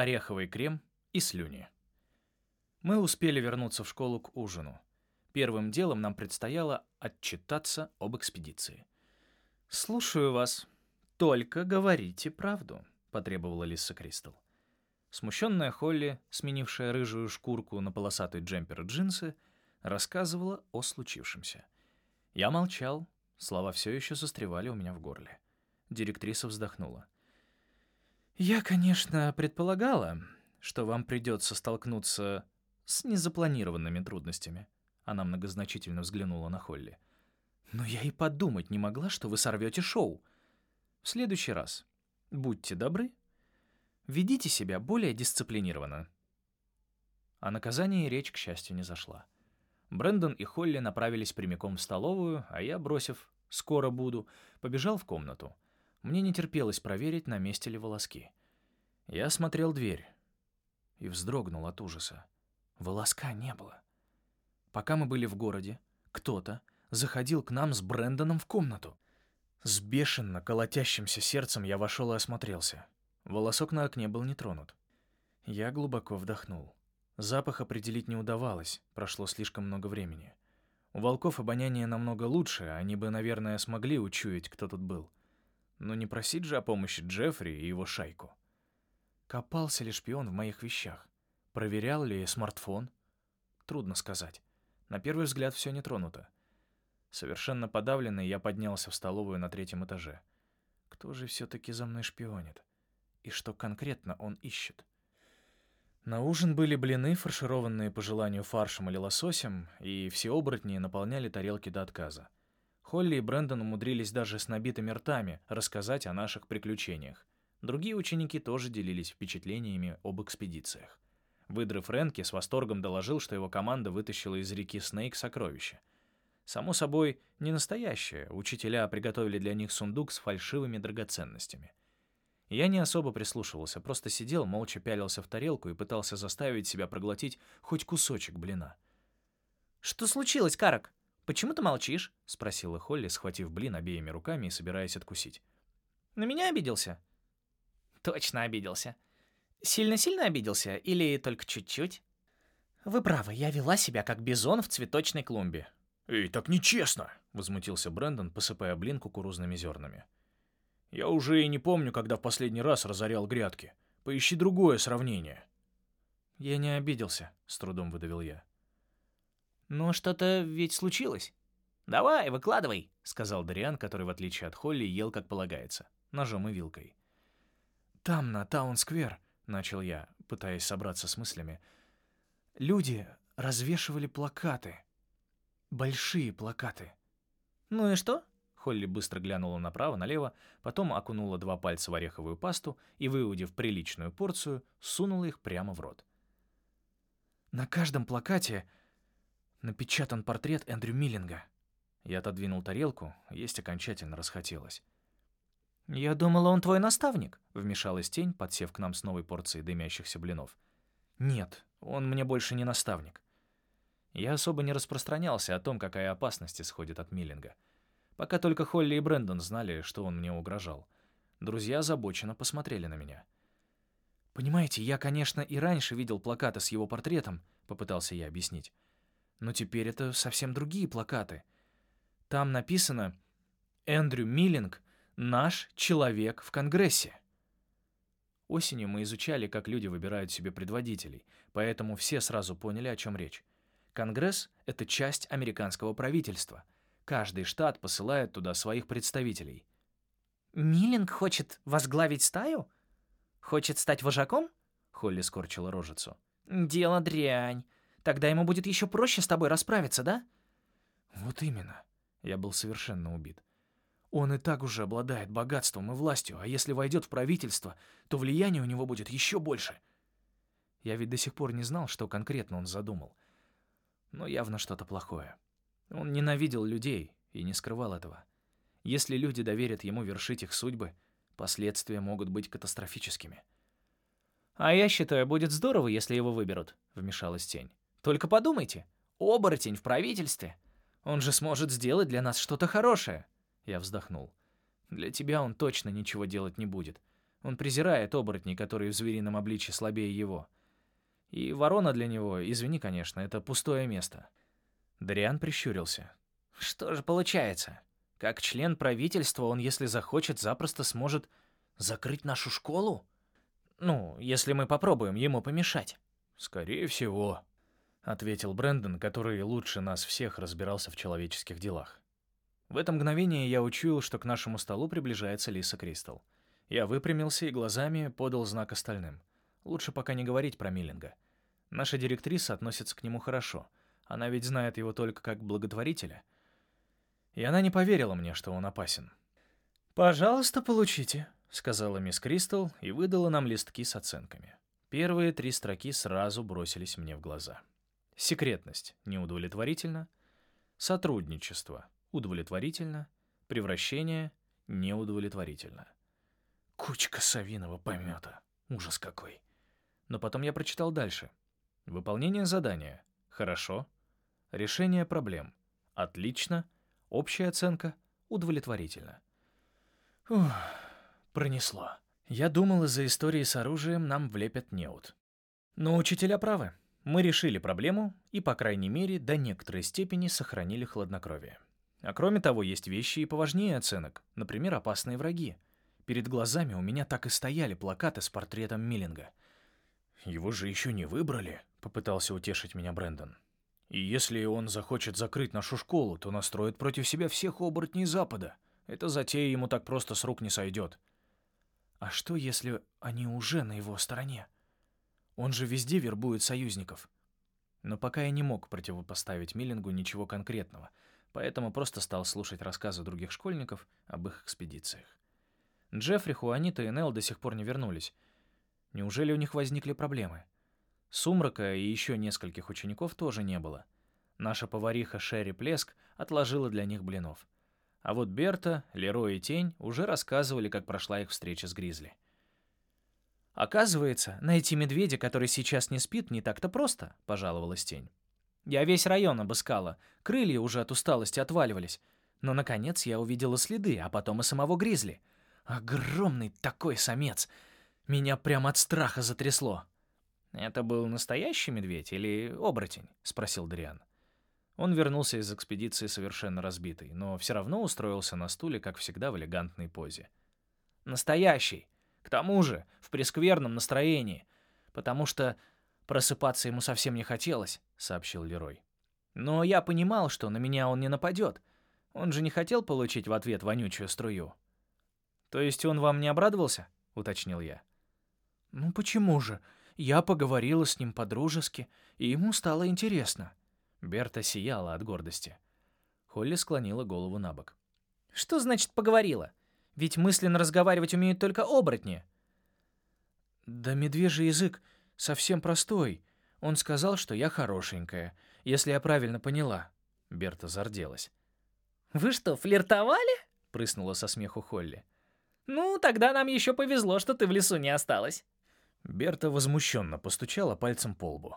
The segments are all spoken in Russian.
ореховый крем и слюни. Мы успели вернуться в школу к ужину. Первым делом нам предстояло отчитаться об экспедиции. «Слушаю вас. Только говорите правду», — потребовала Лиса Кристал. Смущенная Холли, сменившая рыжую шкурку на полосатый джемпер и джинсы, рассказывала о случившемся. Я молчал, слова все еще застревали у меня в горле. Директриса вздохнула. «Я, конечно, предполагала, что вам придется столкнуться с незапланированными трудностями». Она многозначительно взглянула на Холли. «Но я и подумать не могла, что вы сорвете шоу. В следующий раз будьте добры, ведите себя более дисциплинированно». О наказании речь, к счастью, не зашла. Брэндон и Холли направились прямиком в столовую, а я, бросив «скоро буду», побежал в комнату. Мне не терпелось проверить, на месте ли волоски. Я осмотрел дверь и вздрогнул от ужаса. Волоска не было. Пока мы были в городе, кто-то заходил к нам с Брэндоном в комнату. С бешено колотящимся сердцем я вошел и осмотрелся. Волосок на окне был не тронут. Я глубоко вдохнул. Запах определить не удавалось, прошло слишком много времени. У волков обоняние намного лучше, они бы, наверное, смогли учуять, кто тут был. Но не просить же о помощи Джеффри и его шайку. Копался ли шпион в моих вещах? Проверял ли смартфон? Трудно сказать. На первый взгляд все не тронуто. Совершенно подавленный, я поднялся в столовую на третьем этаже. Кто же все-таки за мной шпионит? И что конкретно он ищет? На ужин были блины, фаршированные по желанию фаршем или лососем, и все оборотни наполняли тарелки до отказа. Холли и Брэндон умудрились даже с набитыми ртами рассказать о наших приключениях. Другие ученики тоже делились впечатлениями об экспедициях. Выдрыв Ренки с восторгом доложил, что его команда вытащила из реки Снейк сокровище. Само собой, не настоящее, учителя приготовили для них сундук с фальшивыми драгоценностями. Я не особо прислушивался, просто сидел, молча пялился в тарелку и пытался заставить себя проглотить хоть кусочек блина. «Что случилось, Карак? Почему ты молчишь?» — спросила Холли, схватив блин обеими руками и собираясь откусить. «На меня обиделся?» «Точно обиделся. Сильно-сильно обиделся или только чуть-чуть?» «Вы правы, я вела себя как бизон в цветочной клумбе». «Эй, так нечестно!» — возмутился Брэндон, посыпая блин кукурузными зернами. Я уже и не помню, когда в последний раз разорял грядки. Поищи другое сравнение. Я не обиделся, с трудом выдавил я. Но что-то ведь случилось. Давай, выкладывай, сказал Дариан, который, в отличие от Холли, ел как полагается, ножом и вилкой. Там, на Таун-сквер, начал я, пытаясь собраться с мыслями, люди развешивали плакаты. Большие плакаты. Ну и что? Холли быстро глянула направо-налево, потом окунула два пальца в ореховую пасту и, выудив приличную порцию, сунула их прямо в рот. «На каждом плакате напечатан портрет Эндрю Миллинга». Я отодвинул тарелку, есть окончательно расхотелось. «Я думала, он твой наставник», — вмешалась тень, подсев к нам с новой порцией дымящихся блинов. «Нет, он мне больше не наставник». Я особо не распространялся о том, какая опасность исходит от Миллинга — Пока только Холли и Брэндон знали, что он мне угрожал. Друзья озабоченно посмотрели на меня. «Понимаете, я, конечно, и раньше видел плакаты с его портретом», — попытался я объяснить. «Но теперь это совсем другие плакаты. Там написано «Эндрю Миллинг — наш человек в Конгрессе». Осенью мы изучали, как люди выбирают себе предводителей, поэтому все сразу поняли, о чем речь. Конгресс — это часть американского правительства — Каждый штат посылает туда своих представителей. «Миллинг хочет возглавить стаю? Хочет стать вожаком?» Холли скорчила рожицу. «Дело дрянь. Тогда ему будет еще проще с тобой расправиться, да?» «Вот именно». Я был совершенно убит. Он и так уже обладает богатством и властью, а если войдет в правительство, то влияние у него будет еще больше. Я ведь до сих пор не знал, что конкретно он задумал. Но явно что-то плохое. Он ненавидел людей и не скрывал этого. Если люди доверят ему вершить их судьбы, последствия могут быть катастрофическими. «А я считаю, будет здорово, если его выберут», — вмешалась Тень. «Только подумайте, оборотень в правительстве. Он же сможет сделать для нас что-то хорошее». Я вздохнул. «Для тебя он точно ничего делать не будет. Он презирает оборотней, которые в зверином обличье слабее его. И ворона для него, извини, конечно, это пустое место. Дариан прищурился. Что же получается? Как член правительства он, если захочет, запросто сможет закрыть нашу школу? Ну, если мы попробуем ему помешать. Скорее всего, ответил Брэндон, который лучше нас всех разбирался в человеческих делах. В это мгновение я учуял, что к нашему столу приближается Лиса Кристал. Я выпрямился и глазами подал знак остальным. Лучше пока не говорить про Миллинга. Наша директриса относится к нему хорошо. Она ведь знает его только как благотворителя. И она не поверила мне, что он опасен. «Пожалуйста, получите», — сказала мисс Кристал и выдала нам листки с оценками. Первые три строки сразу бросились мне в глаза. Секретность — неудовлетворительно. Сотрудничество — удовлетворительно. Превращение — неудовлетворительно. Кучка совиного помета. Ужас какой. Но потом я прочитал дальше. Выполнение задания. Хорошо. Решение проблем. Отлично. Общая оценка. Удовлетворительно. Ух, пронесло. Я думал, из-за истории с оружием нам влепят неуд. Но учителя правы. Мы решили проблему и, по крайней мере, до некоторой степени сохранили хладнокровие. А кроме того, есть вещи и поважнее оценок, например, опасные враги. Перед глазами у меня так и стояли плакаты с портретом Миллинга. «Его же еще не выбрали», — попытался утешить меня Брэндон. «И если он захочет закрыть нашу школу, то настроит против себя всех оборотней Запада. Эта затея ему так просто с рук не сойдет». А что, если они уже на его стороне? Он же везде вербует союзников. Но пока я не мог противопоставить Миллингу ничего конкретного, поэтому просто стал слушать рассказы других школьников об их экспедициях. Джеффри, Хуанита и Нелл до сих пор не вернулись. Неужели у них возникли проблемы? Сумрака и еще нескольких учеников тоже не было. Наша повариха Шерри Плеск отложила для них блинов. А вот Берта, Леро и Тень уже рассказывали, как прошла их встреча с Гризли. «Оказывается, найти медведя, который сейчас не спит, не так-то просто», — пожаловалась Тень. «Я весь район обыскала, крылья уже от усталости отваливались. Но, наконец, я увидела следы, а потом и самого Гризли. Огромный такой самец! Меня прямо от страха затрясло». «Это был настоящий медведь или оборотень?» — спросил Дриан. Он вернулся из экспедиции совершенно разбитый, но все равно устроился на стуле, как всегда, в элегантной позе. «Настоящий! К тому же, в прескверном настроении, потому что просыпаться ему совсем не хотелось», — сообщил Лерой. «Но я понимал, что на меня он не нападет. Он же не хотел получить в ответ вонючую струю». «То есть он вам не обрадовался?» — уточнил я. «Ну почему же? Я поговорила с ним по-дружески, и ему стало интересно». Берта сияла от гордости. Холли склонила голову на бок. «Что значит поговорила? Ведь мысленно разговаривать умеют только оборотни». «Да медвежий язык совсем простой. Он сказал, что я хорошенькая, если я правильно поняла». Берта зарделась. «Вы что, флиртовали?» — прыснула со смеху Холли. «Ну, тогда нам еще повезло, что ты в лесу не осталась». Берта возмущенно постучала пальцем по лбу.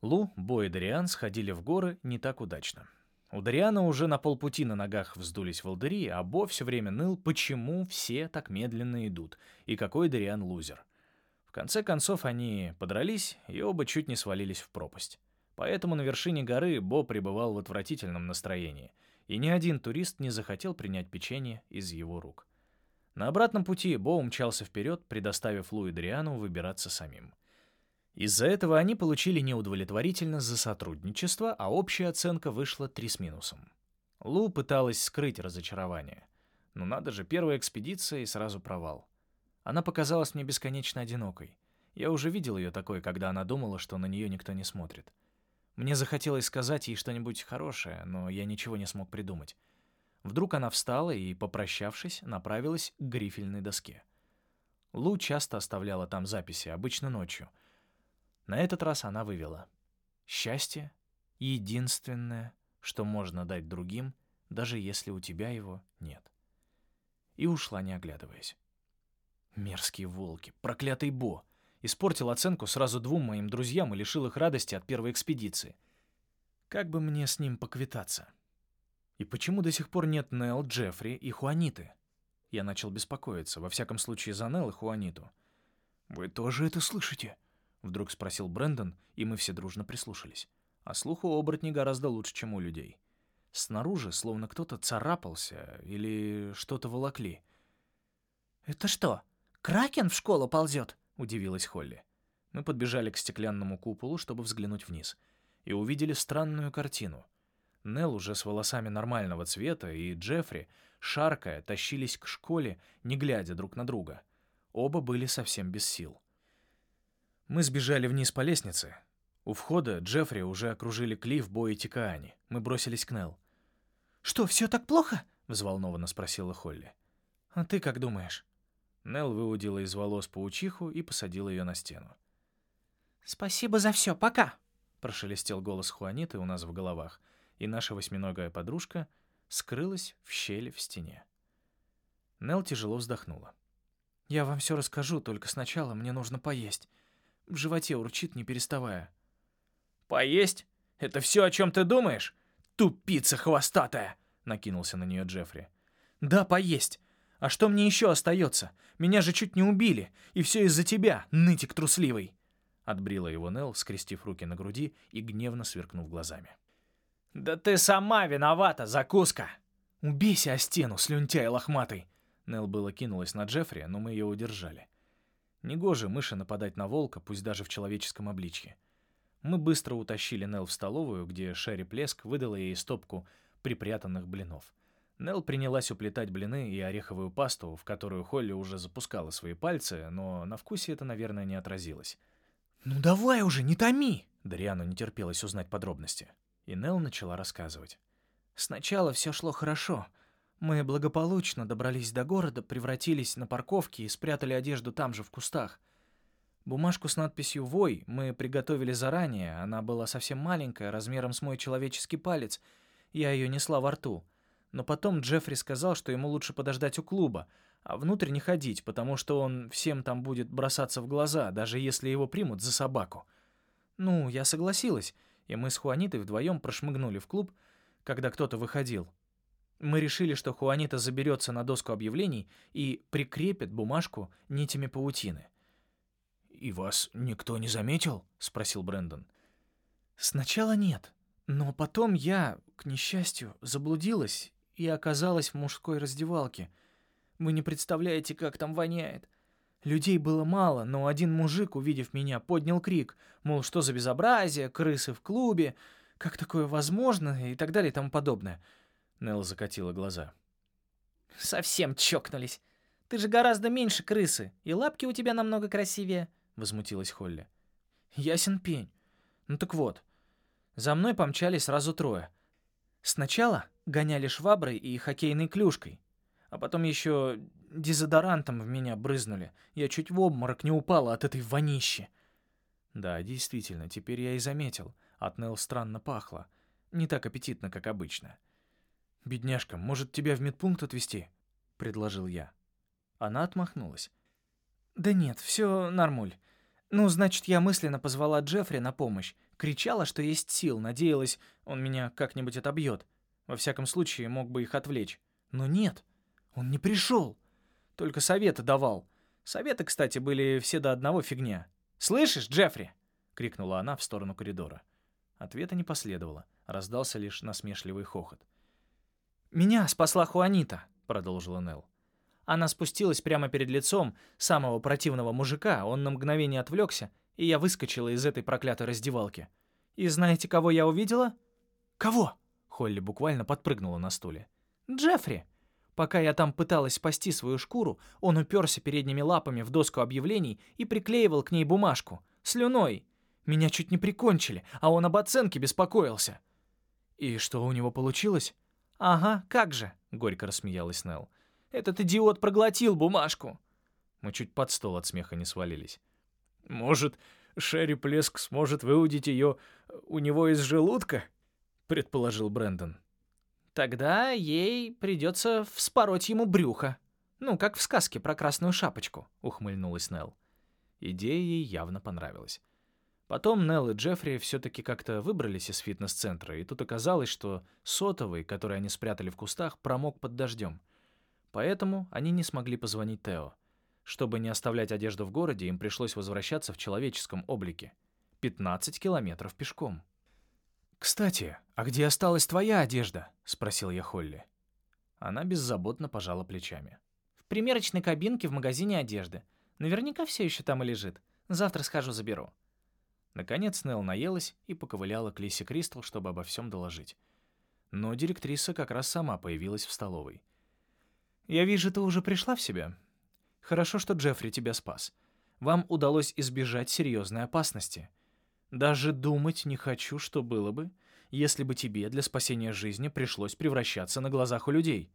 Лу, Бо и Дариан сходили в горы не так удачно. У Дариана уже на полпути на ногах вздулись волдыри, а Бо все время ныл, почему все так медленно идут, и какой Дариан лузер. В конце концов они подрались и оба чуть не свалились в пропасть. Поэтому на вершине горы Бо пребывал в отвратительном настроении, и ни один турист не захотел принять печенье из его рук. На обратном пути Бо умчался вперед, предоставив Лу и Дариану выбираться самим. Из-за этого они получили неудовлетворительно за сотрудничество, а общая оценка вышла 3 с минусом. Лу пыталась скрыть разочарование. Но надо же, первая экспедиция и сразу провал. Она показалась мне бесконечно одинокой. Я уже видел ее такой, когда она думала, что на нее никто не смотрит. Мне захотелось сказать ей что-нибудь хорошее, но я ничего не смог придумать. Вдруг она встала и, попрощавшись, направилась к грифельной доске. Лу часто оставляла там записи, обычно ночью — на этот раз она вывела. Счастье — единственное, что можно дать другим, даже если у тебя его нет. И ушла, не оглядываясь. Мерзкие волки, проклятый Бо. Испортил оценку сразу двум моим друзьям и лишил их радости от первой экспедиции. Как бы мне с ним поквитаться? И почему до сих пор нет Нелл, Джеффри и Хуаниты? Я начал беспокоиться, во всяком случае за Нелл и Хуаниту. «Вы тоже это слышите?» — вдруг спросил Брэндон, и мы все дружно прислушались. А слух у оборотней гораздо лучше, чем у людей. Снаружи словно кто-то царапался или что-то волокли. «Это что, кракен в школу ползет?» — удивилась Холли. Мы подбежали к стеклянному куполу, чтобы взглянуть вниз, и увидели странную картину. Нелл уже с волосами нормального цвета и Джеффри, шаркая, тащились к школе, не глядя друг на друга. Оба были совсем без сил. Мы сбежали вниз по лестнице. У входа Джеффри уже окружили Клифф, Бо и Тикаани. Мы бросились к Нелл. «Что, все так плохо?» — взволнованно спросила Холли. «А ты как думаешь?» Нелл выудила из волос паучиху и посадила ее на стену. «Спасибо за все, пока!» — прошелестел голос Хуаниты у нас в головах, и наша восьминогая подружка скрылась в щели в стене. Нелл тяжело вздохнула. «Я вам все расскажу, только сначала мне нужно поесть. В животе урчит, не переставая». «Поесть? Это все, о чем ты думаешь? Тупица хвостатая!» — накинулся на нее Джеффри. «Да, поесть. А что мне еще остается? Меня же чуть не убили, и все из-за тебя, нытик трусливый!» Отбрила его Нелл, скрестив руки на груди и гневно сверкнув глазами. «Да ты сама виновата, закуска!» «Убейся о стену, слюнтяй лохматый!» Нелл было кинулась на Джеффри, но мы ее удержали. Негоже мыши нападать на волка, пусть даже в человеческом обличье. Мы быстро утащили Нелл в столовую, где Шерри Плеск выдала ей стопку припрятанных блинов. Нелл принялась уплетать блины и ореховую пасту, в которую Холли уже запускала свои пальцы, но на вкусе это, наверное, не отразилось. «Ну давай уже, не томи!» Дариану не терпелось узнать подробности. И Нелл начала рассказывать. «Сначала все шло хорошо. Мы благополучно добрались до города, превратились на парковке и спрятали одежду там же, в кустах. Бумажку с надписью «Вой» мы приготовили заранее, она была совсем маленькая, размером с мой человеческий палец. Я ее несла во рту. Но потом Джеффри сказал, что ему лучше подождать у клуба, а внутрь не ходить, потому что он всем там будет бросаться в глаза, даже если его примут за собаку. Ну, я согласилась, и мы с Хуанитой вдвоем прошмыгнули в клуб, когда кто-то выходил. Мы решили, что Хуанита заберется на доску объявлений и прикрепит бумажку нитями паутины. «И вас никто не заметил?» — спросил Брэндон. «Сначала нет, но потом я, к несчастью, заблудилась и оказалась в мужской раздевалке. Вы не представляете, как там воняет. Людей было мало, но один мужик, увидев меня, поднял крик, мол, что за безобразие, крысы в клубе, как такое возможно и так далее и тому подобное». Нелл закатила глаза. «Совсем чокнулись. Ты же гораздо меньше крысы, и лапки у тебя намного красивее», — возмутилась Холли. «Ясен пень. Ну так вот, за мной помчались сразу трое. Сначала гоняли шваброй и хоккейной клюшкой, а потом еще дезодорантом в меня брызнули. Я чуть в обморок не упала от этой вонищи». Да, действительно, теперь я и заметил. От Нелл странно пахло. Не так аппетитно, как обычно. «Бедняжка, может, тебя в медпункт отвезти?» — предложил я. Она отмахнулась. «Да нет, все нормуль. Ну, значит, я мысленно позвала Джеффри на помощь. Кричала, что есть сил, надеялась, он меня как-нибудь отобьет. Во всяком случае, мог бы их отвлечь. Но нет, он не пришел. Только советы давал. Советы, кстати, были все до одного фигня. «Слышишь, Джеффри?» — крикнула она в сторону коридора. Ответа не последовало, раздался лишь насмешливый хохот. «Меня спасла Хуанита», — продолжила Нелл. Она спустилась прямо перед лицом самого противного мужика, он на мгновение отвлекся, и я выскочила из этой проклятой раздевалки. И знаете, кого я увидела? «Кого?» — Холли буквально подпрыгнула на стуле. «Джеффри!» Пока я там пыталась спасти свою шкуру, он уперся передними лапами в доску объявлений и приклеивал к ней бумажку. Слюной. Меня чуть не прикончили, а он об оценке беспокоился. «И что у него получилось?» «Ага, как же», — горько рассмеялась Нелл. «Этот идиот проглотил бумажку». Мы чуть под стол от смеха не свалились. «Может, Шерри Плеск сможет выудить ее у него из желудка?» — предположил Брэндон. «Тогда ей придется вспороть ему брюхо. Ну, как в сказке про красную шапочку», — ухмыльнулась Нелл. Идея ей явно понравилась. Потом Нелл и Джеффри все-таки как-то выбрались из фитнес-центра, и тут оказалось, что сотовый, который они спрятали в кустах, промок под дождем. Поэтому они не смогли позвонить Тео. Чтобы не оставлять одежду в городе, им пришлось возвращаться в человеческом облике. 15 километров пешком. «Кстати, а где осталась твоя одежда?» — спросил я Холли. Она беззаботно пожала плечами. «В примерочной кабинке в магазине одежды. Наверняка все еще там и лежит. Завтра схожу заберу». Наконец Нелл наелась и поковыляла к Лисе Кристал, чтобы обо всем доложить. Но директриса как раз сама появилась в столовой. «Я вижу, ты уже пришла в себя. Хорошо, что Джеффри тебя спас. Вам удалось избежать серьезной опасности. Даже думать не хочу, что было бы, если бы тебе для спасения жизни пришлось превращаться на глазах у людей».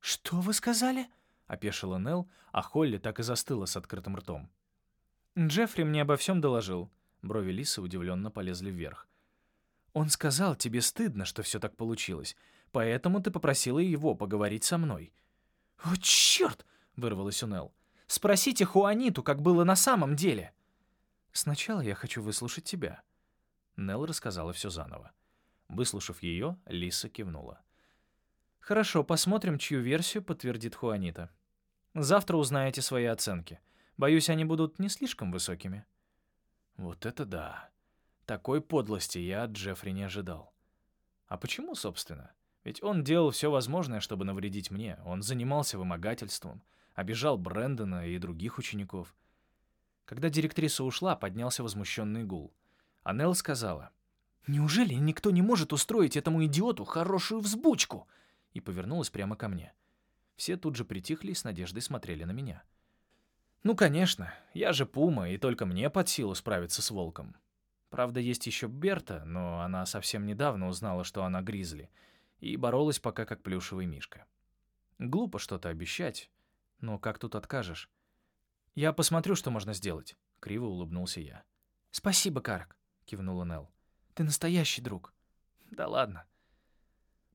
«Что вы сказали?» — опешила Нелл, а Холли так и застыла с открытым ртом. «Джеффри мне обо всем доложил». Брови Лисы удивленно полезли вверх. «Он сказал, тебе стыдно, что все так получилось, поэтому ты попросила его поговорить со мной». «О, черт!» — вырвалась у Нелл. «Спросите Хуаниту, как было на самом деле». «Сначала я хочу выслушать тебя». Нелл рассказала все заново. Выслушав ее, Лиса кивнула. «Хорошо, посмотрим, чью версию подтвердит Хуанита. Завтра узнаете свои оценки. Боюсь, они будут не слишком высокими». Вот это да. Такой подлости я от Джеффри не ожидал. А почему, собственно? Ведь он делал все возможное, чтобы навредить мне. Он занимался вымогательством, обижал Брэндона и других учеников. Когда директриса ушла, поднялся возмущенный гул. Анел сказала, «Неужели никто не может устроить этому идиоту хорошую взбучку?» И повернулась прямо ко мне. Все тут же притихли и с надеждой смотрели на меня. «Ну, конечно, я же Пума, и только мне под силу справиться с волком. Правда, есть еще Берта, но она совсем недавно узнала, что она Гризли, и боролась пока как плюшевый мишка. Глупо что-то обещать, но как тут откажешь? Я посмотрю, что можно сделать», — криво улыбнулся я. «Спасибо, Карак», — кивнула Нелл. Ты настоящий друг. Да ладно.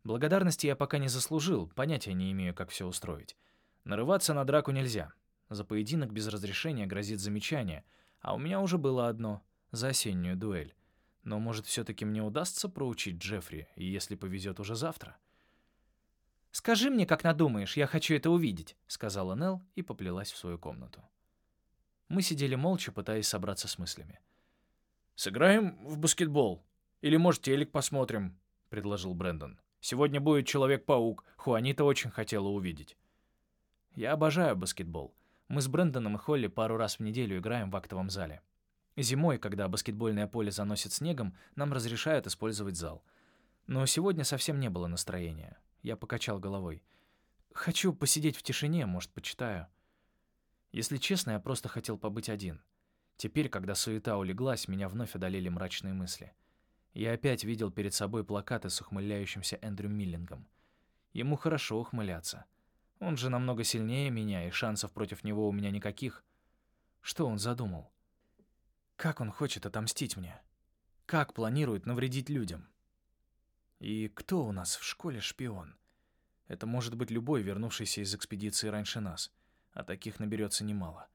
Благодарности я пока не заслужил, понятия не имею, как все устроить. Нарываться на драку нельзя. За поединок без разрешения грозит замечание, а у меня уже было одно — за осеннюю дуэль. Но, может, все-таки мне удастся проучить Джеффри, и если повезет уже завтра? «Скажи мне, как надумаешь, я хочу это увидеть», — сказала Нелл и поплелась в свою комнату. Мы сидели молча, пытаясь собраться с мыслями. «Сыграем в баскетбол», или, может, телек посмотрим», — предложил Брэндон. «Сегодня будет Человек-паук. Хуанита очень хотела увидеть». «Я обожаю баскетбол. Мы с Брэндоном и Холли пару раз в неделю играем в актовом зале. Зимой, когда баскетбольное поле заносит снегом, нам разрешают использовать зал. Но сегодня совсем не было настроения. Я покачал головой. Хочу посидеть в тишине, может, почитаю. Если честно, я просто хотел побыть один. Теперь, когда суета улеглась, меня вновь одолели мрачные мысли. Я опять видел перед собой плакаты с ухмыляющимся Эндрю Миллингом. Ему хорошо ухмыляться. Он же намного сильнее меня, и шансов против него у меня никаких. Что он задумал? Как он хочет отомстить мне? Как планирует навредить людям? И кто у нас в школе шпион? Это может быть любой, вернувшийся из экспедиции раньше нас, а таких наберется немало.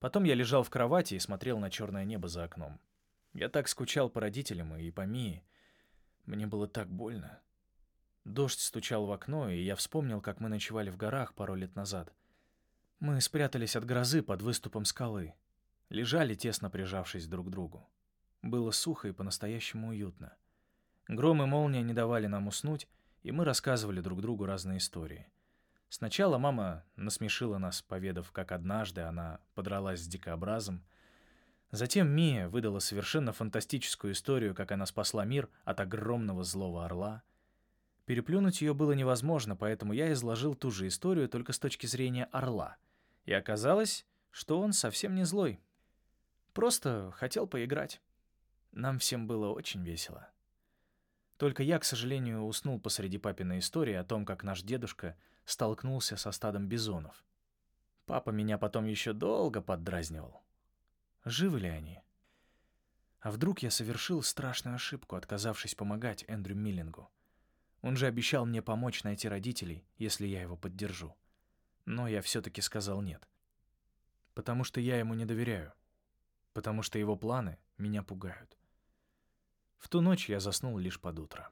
Потом я лежал в кровати и смотрел на черное небо за окном. Я так скучал по родителям и по Мии. Мне было так больно. Дождь стучал в окно, и я вспомнил, как мы ночевали в горах пару лет назад. Мы спрятались от грозы под выступом скалы. Лежали, тесно прижавшись друг к другу. Было сухо и по-настоящему уютно. Гром и молния не давали нам уснуть, и мы рассказывали друг другу разные истории. Сначала мама насмешила нас, поведав, как однажды она подралась с дикообразом, Затем Мия выдала совершенно фантастическую историю, как она спасла мир от огромного злого орла. Переплюнуть ее было невозможно, поэтому я изложил ту же историю только с точки зрения орла. И оказалось, что он совсем не злой. Просто хотел поиграть. Нам всем было очень весело. Только я, к сожалению, уснул посреди папиной истории о том, как наш дедушка столкнулся со стадом бизонов. Папа меня потом еще долго поддразнивал. Живы ли они? А вдруг я совершил страшную ошибку, отказавшись помогать Эндрю Миллингу? Он же обещал мне помочь найти родителей, если я его поддержу. Но я все-таки сказал нет. Потому что я ему не доверяю. Потому что его планы меня пугают. В ту ночь я заснул лишь под утро.